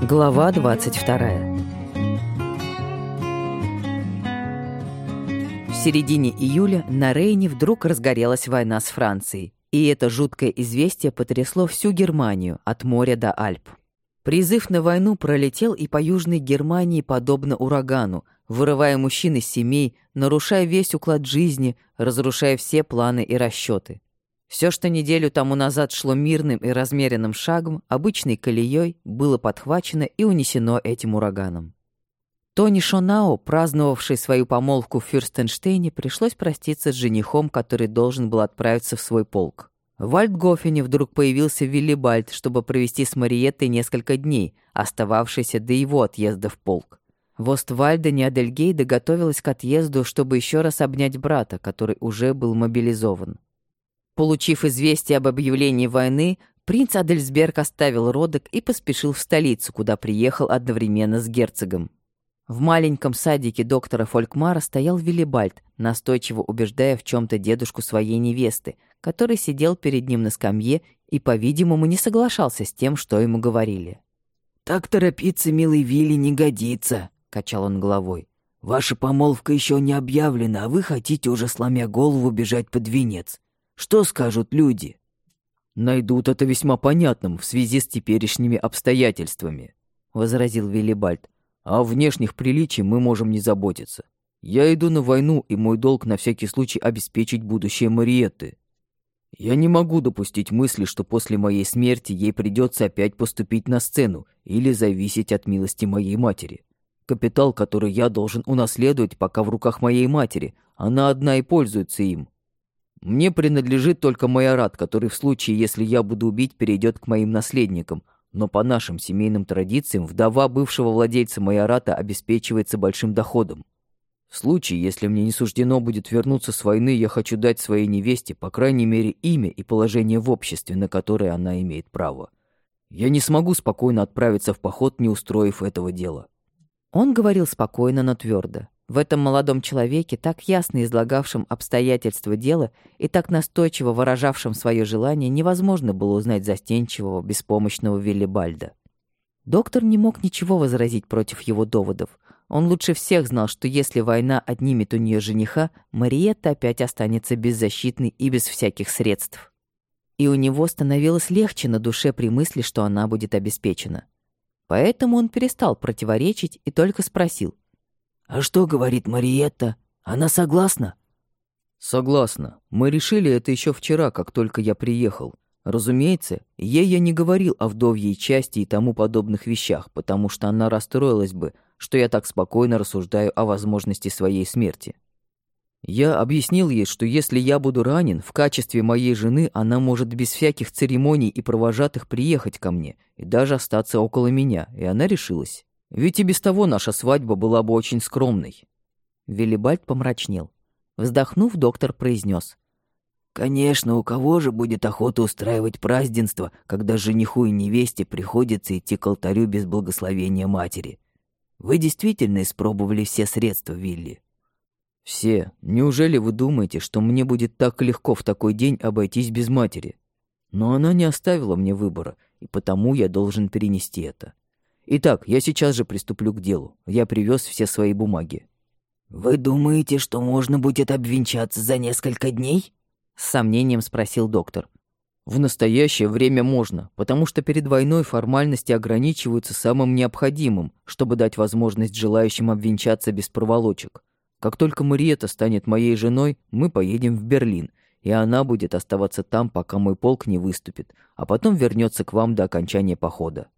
Глава 22 В середине июля на Рейне вдруг разгорелась война с Францией, и это жуткое известие потрясло всю Германию от моря до Альп. Призыв на войну пролетел и по Южной Германии подобно урагану, вырывая мужчин из семей, нарушая весь уклад жизни, разрушая все планы и расчеты. Все, что неделю тому назад шло мирным и размеренным шагом, обычной колеей, было подхвачено и унесено этим ураганом. Тони Шонао, праздновавший свою помолвку в Фюрстенштейне, пришлось проститься с женихом, который должен был отправиться в свой полк. В Вальдгофене вдруг появился Виллибальд, чтобы провести с Мариеттой несколько дней, остававшиеся до его отъезда в полк. В Оствальдене Адельгейда готовилась к отъезду, чтобы еще раз обнять брата, который уже был мобилизован. Получив известие об объявлении войны, принц Адельсберг оставил родок и поспешил в столицу, куда приехал одновременно с герцогом. В маленьком садике доктора Фолькмара стоял Виллибальд, настойчиво убеждая в чем то дедушку своей невесты, который сидел перед ним на скамье и, по-видимому, не соглашался с тем, что ему говорили. «Так торопиться, милый Вилли, не годится», — качал он головой. «Ваша помолвка еще не объявлена, а вы хотите уже, сломя голову, бежать под венец. Что скажут люди? Найдут это весьма понятным в связи с теперешними обстоятельствами, возразил Виллибальд. А о внешних приличий мы можем не заботиться. Я иду на войну, и мой долг на всякий случай обеспечить будущее Мариетты. Я не могу допустить мысли, что после моей смерти ей придется опять поступить на сцену или зависеть от милости моей матери. Капитал, который я должен унаследовать, пока в руках моей матери, она одна и пользуется им. Мне принадлежит только майорат, который в случае, если я буду убить, перейдет к моим наследникам. Но по нашим семейным традициям вдова бывшего владельца майората обеспечивается большим доходом. В случае, если мне не суждено будет вернуться с войны, я хочу дать своей невесте, по крайней мере, имя и положение в обществе, на которое она имеет право. Я не смогу спокойно отправиться в поход, не устроив этого дела. Он говорил спокойно, но твердо. В этом молодом человеке, так ясно излагавшем обстоятельства дела и так настойчиво выражавшем свое желание, невозможно было узнать застенчивого, беспомощного Виллибальда. Доктор не мог ничего возразить против его доводов. Он лучше всех знал, что если война отнимет у нее жениха, Мариетта опять останется беззащитной и без всяких средств. И у него становилось легче на душе при мысли, что она будет обеспечена. Поэтому он перестал противоречить и только спросил — «А что говорит Мариетта? Она согласна?» «Согласна. Мы решили это еще вчера, как только я приехал. Разумеется, ей я не говорил о вдовьей части и тому подобных вещах, потому что она расстроилась бы, что я так спокойно рассуждаю о возможности своей смерти. Я объяснил ей, что если я буду ранен, в качестве моей жены она может без всяких церемоний и провожатых приехать ко мне и даже остаться около меня, и она решилась. Ведь и без того наша свадьба была бы очень скромной. Виллибальд помрачнел. Вздохнув, доктор произнес: «Конечно, у кого же будет охота устраивать празднество, когда жениху и невесте приходится идти к алтарю без благословения матери? Вы действительно испробовали все средства, Вилли?» «Все. Неужели вы думаете, что мне будет так легко в такой день обойтись без матери? Но она не оставила мне выбора, и потому я должен перенести это. Итак, я сейчас же приступлю к делу. Я привез все свои бумаги. Вы думаете, что можно будет обвенчаться за несколько дней? С сомнением спросил доктор. В настоящее время можно, потому что перед войной формальности ограничиваются самым необходимым, чтобы дать возможность желающим обвенчаться без проволочек. Как только Мариета станет моей женой, мы поедем в Берлин, и она будет оставаться там, пока мой полк не выступит, а потом вернется к вам до окончания похода.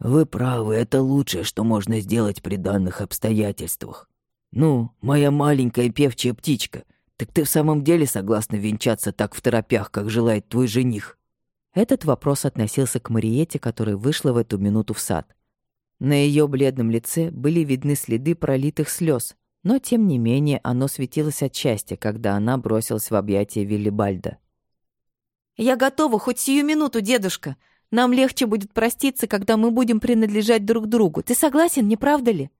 Вы правы, это лучшее, что можно сделать при данных обстоятельствах. Ну, моя маленькая певчая птичка, так ты в самом деле согласна венчаться так в торопях, как желает твой жених? Этот вопрос относился к Мариете, которая вышла в эту минуту в сад. На ее бледном лице были видны следы пролитых слез, но тем не менее оно светилось от счастья, когда она бросилась в объятия Виллибальда. «Я готова хоть сию минуту, дедушка. Нам легче будет проститься, когда мы будем принадлежать друг другу. Ты согласен, не правда ли?»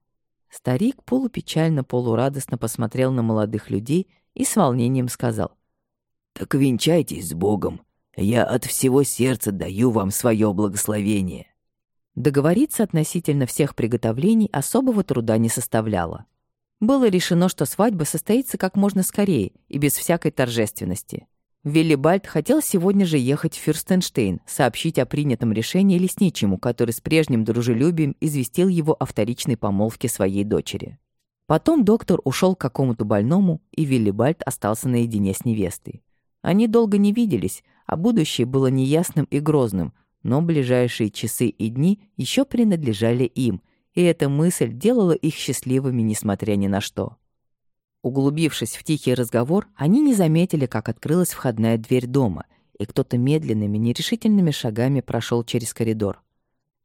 Старик полупечально, полурадостно посмотрел на молодых людей и с волнением сказал. «Так венчайтесь с Богом. Я от всего сердца даю вам свое благословение». Договориться относительно всех приготовлений особого труда не составляло. Было решено, что свадьба состоится как можно скорее и без всякой торжественности. Виллибальд хотел сегодня же ехать в Фюрстенштейн, сообщить о принятом решении лесничему, который с прежним дружелюбием известил его о вторичной помолвке своей дочери. Потом доктор ушел к какому-то больному, и Виллибальд остался наедине с невестой. Они долго не виделись, а будущее было неясным и грозным, но ближайшие часы и дни еще принадлежали им, и эта мысль делала их счастливыми, несмотря ни на что. Углубившись в тихий разговор, они не заметили, как открылась входная дверь дома, и кто-то медленными, нерешительными шагами прошел через коридор.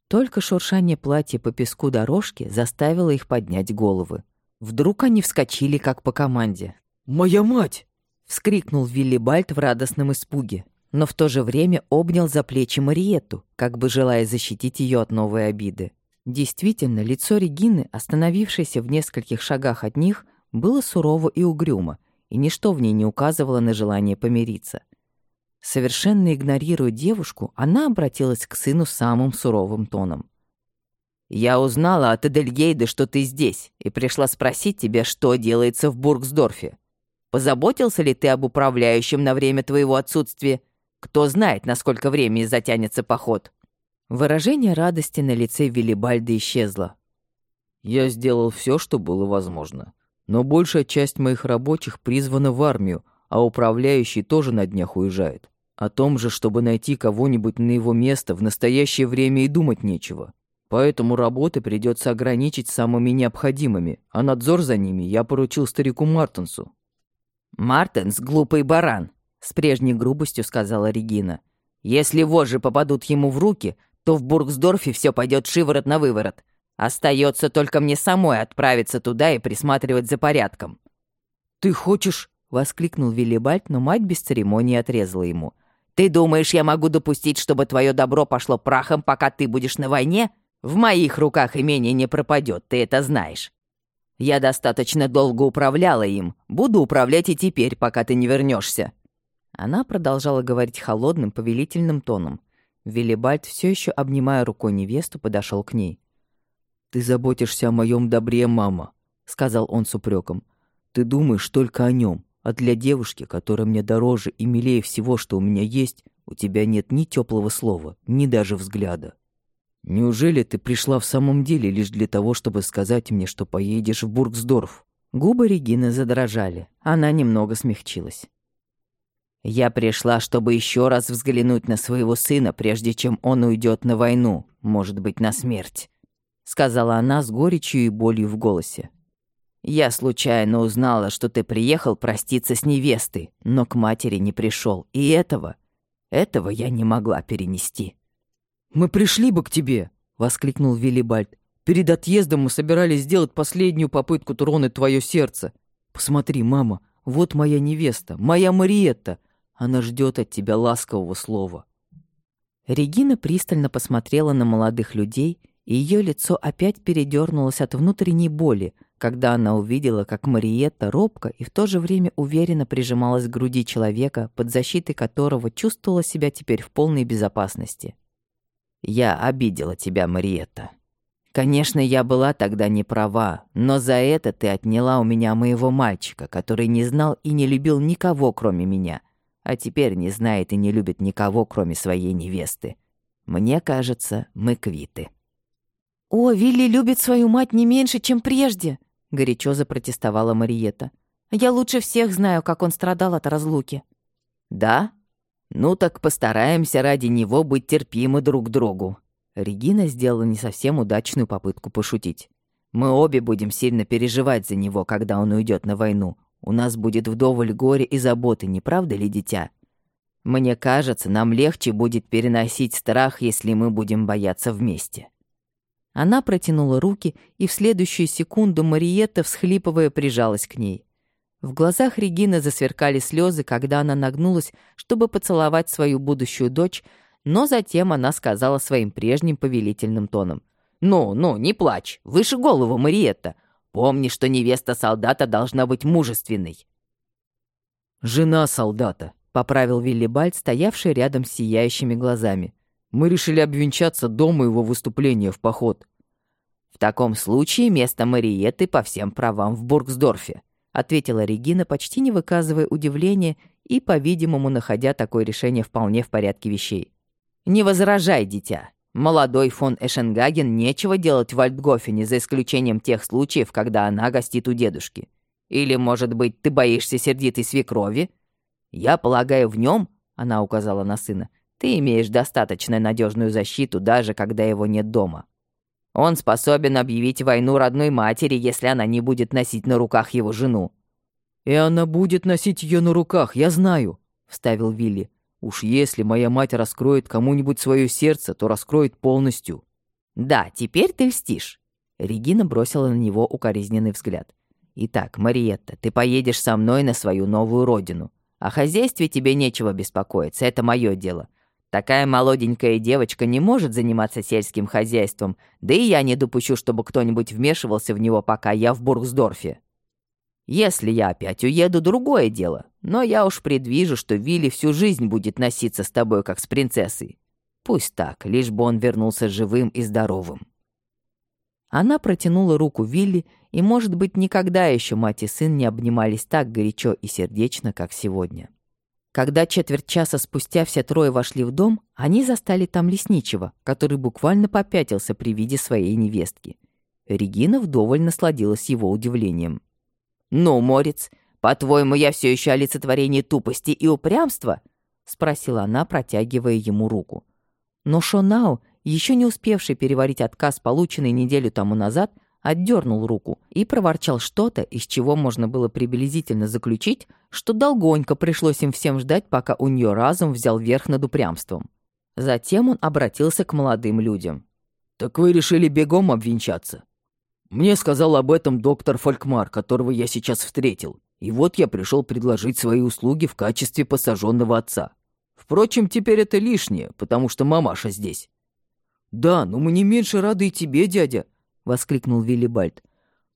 Только шуршание платья по песку дорожки заставило их поднять головы. Вдруг они вскочили, как по команде. «Моя мать!» — вскрикнул Виллибальд в радостном испуге, но в то же время обнял за плечи Мариетту, как бы желая защитить ее от новой обиды. Действительно, лицо Регины, остановившейся в нескольких шагах от них, — было сурово и угрюмо, и ничто в ней не указывало на желание помириться. Совершенно игнорируя девушку, она обратилась к сыну самым суровым тоном. «Я узнала от Эдельгейда, что ты здесь, и пришла спросить тебя, что делается в Бургсдорфе. Позаботился ли ты об управляющем на время твоего отсутствия? Кто знает, насколько времени затянется поход?» Выражение радости на лице Виллибальда исчезло. «Я сделал все, что было возможно. Но большая часть моих рабочих призвана в армию, а управляющий тоже на днях уезжает. О том же, чтобы найти кого-нибудь на его место, в настоящее время и думать нечего. Поэтому работы придется ограничить самыми необходимыми, а надзор за ними я поручил старику Мартенсу. «Мартенс — глупый баран», — с прежней грубостью сказала Регина. «Если вожжи попадут ему в руки, то в Бургсдорфе все пойдет шиворот на выворот. Остается только мне самой отправиться туда и присматривать за порядком». «Ты хочешь?» — воскликнул Виллибальд, но мать без церемонии отрезала ему. «Ты думаешь, я могу допустить, чтобы твое добро пошло прахом, пока ты будешь на войне? В моих руках имение не пропадет, ты это знаешь. Я достаточно долго управляла им, буду управлять и теперь, пока ты не вернешься. Она продолжала говорить холодным, повелительным тоном. Виллибальд, все еще обнимая рукой невесту, подошел к ней. «Ты заботишься о моем добре, мама», — сказал он с упреком. «Ты думаешь только о нем, а для девушки, которая мне дороже и милее всего, что у меня есть, у тебя нет ни теплого слова, ни даже взгляда. Неужели ты пришла в самом деле лишь для того, чтобы сказать мне, что поедешь в Бургсдорф?» Губы Регины задрожали. Она немного смягчилась. «Я пришла, чтобы еще раз взглянуть на своего сына, прежде чем он уйдет на войну, может быть, на смерть сказала она с горечью и болью в голосе. Я случайно узнала, что ты приехал проститься с невестой, но к матери не пришел, и этого, этого я не могла перенести. Мы пришли бы к тебе, воскликнул Виллибальд. Перед отъездом мы собирались сделать последнюю попытку тронуть твое сердце. Посмотри, мама, вот моя невеста, моя Мариетта. Она ждет от тебя ласкового слова. Регина пристально посмотрела на молодых людей и ее лицо опять передернулось от внутренней боли, когда она увидела, как Мариетта робко и в то же время уверенно прижималась к груди человека, под защитой которого чувствовала себя теперь в полной безопасности. «Я обидела тебя, Мариетта. Конечно, я была тогда не права, но за это ты отняла у меня моего мальчика, который не знал и не любил никого, кроме меня, а теперь не знает и не любит никого, кроме своей невесты. Мне кажется, мы квиты». «О, Вилли любит свою мать не меньше, чем прежде», — горячо запротестовала Мариетта. «Я лучше всех знаю, как он страдал от разлуки». «Да? Ну так постараемся ради него быть терпимы друг другу». Регина сделала не совсем удачную попытку пошутить. «Мы обе будем сильно переживать за него, когда он уйдет на войну. У нас будет вдоволь горя и заботы, не правда ли, дитя? Мне кажется, нам легче будет переносить страх, если мы будем бояться вместе». Она протянула руки, и в следующую секунду Мариетта, всхлипывая, прижалась к ней. В глазах Регины засверкали слезы, когда она нагнулась, чтобы поцеловать свою будущую дочь, но затем она сказала своим прежним повелительным тоном. «Ну, ну, не плачь, выше голову, Мариетта. Помни, что невеста солдата должна быть мужественной». «Жена солдата», — поправил Виллибальд, стоявший рядом с сияющими глазами. Мы решили обвенчаться до моего выступления в поход». «В таком случае место Мариетты по всем правам в Бургсдорфе», ответила Регина, почти не выказывая удивления и, по-видимому, находя такое решение вполне в порядке вещей. «Не возражай, дитя. Молодой фон Эшенгаген нечего делать в Альтгофене, за исключением тех случаев, когда она гостит у дедушки. Или, может быть, ты боишься сердитой свекрови? Я полагаю, в нем, она указала на сына, ты имеешь достаточно надежную защиту, даже когда его нет дома. Он способен объявить войну родной матери, если она не будет носить на руках его жену. «И она будет носить ее на руках, я знаю», — вставил Вилли. «Уж если моя мать раскроет кому-нибудь свое сердце, то раскроет полностью». «Да, теперь ты льстишь». Регина бросила на него укоризненный взгляд. «Итак, Мариетта, ты поедешь со мной на свою новую родину. О хозяйстве тебе нечего беспокоиться, это мое дело. Такая молоденькая девочка не может заниматься сельским хозяйством, да и я не допущу, чтобы кто-нибудь вмешивался в него, пока я в Бургсдорфе. Если я опять уеду, другое дело, но я уж предвижу, что Вилли всю жизнь будет носиться с тобой, как с принцессой. Пусть так, лишь бы он вернулся живым и здоровым». Она протянула руку Вилли, и, может быть, никогда еще мать и сын не обнимались так горячо и сердечно, как сегодня. Когда четверть часа спустя все трое вошли в дом, они застали там лесничего, который буквально попятился при виде своей невестки. Регина вдоволь насладилась его удивлением. «Ну, Морец, по-твоему, я все еще олицетворение тупости и упрямства?» — спросила она, протягивая ему руку. Но Шонау, еще не успевший переварить отказ, полученный неделю тому назад, — отдернул руку и проворчал что-то, из чего можно было приблизительно заключить, что долгонько пришлось им всем ждать, пока у нее разум взял верх над упрямством. Затем он обратился к молодым людям. «Так вы решили бегом обвенчаться?» «Мне сказал об этом доктор Фолькмар, которого я сейчас встретил, и вот я пришел предложить свои услуги в качестве посаженного отца. Впрочем, теперь это лишнее, потому что мамаша здесь». «Да, но мы не меньше рады и тебе, дядя», воскликнул Виллибальд.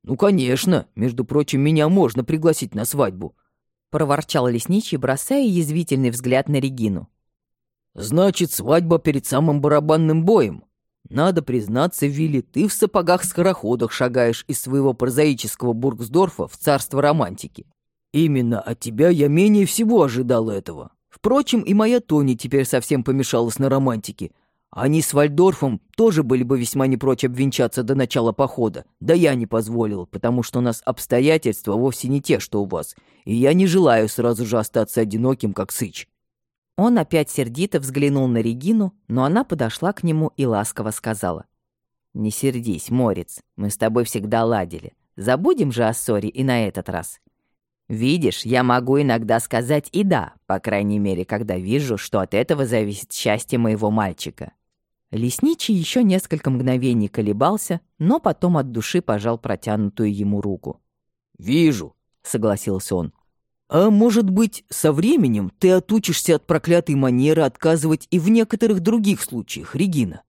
«Ну, конечно. Между прочим, меня можно пригласить на свадьбу», — проворчал лесничий, бросая язвительный взгляд на Регину. «Значит, свадьба перед самым барабанным боем. Надо признаться, Вилли, ты в сапогах-скороходах шагаешь из своего прозаического Бургсдорфа в царство романтики. Именно от тебя я менее всего ожидал этого. Впрочем, и моя Тони теперь совсем помешалась на романтике, они с Вальдорфом тоже были бы весьма не прочь обвенчаться до начала похода. Да я не позволил, потому что у нас обстоятельства вовсе не те, что у вас. И я не желаю сразу же остаться одиноким, как Сыч». Он опять сердито взглянул на Регину, но она подошла к нему и ласково сказала. «Не сердись, Морец, мы с тобой всегда ладили. Забудем же о ссоре и на этот раз. Видишь, я могу иногда сказать и «да», по крайней мере, когда вижу, что от этого зависит счастье моего мальчика. Лесничий еще несколько мгновений колебался, но потом от души пожал протянутую ему руку. «Вижу», — согласился он. «А может быть, со временем ты отучишься от проклятой манеры отказывать и в некоторых других случаях, Регина?»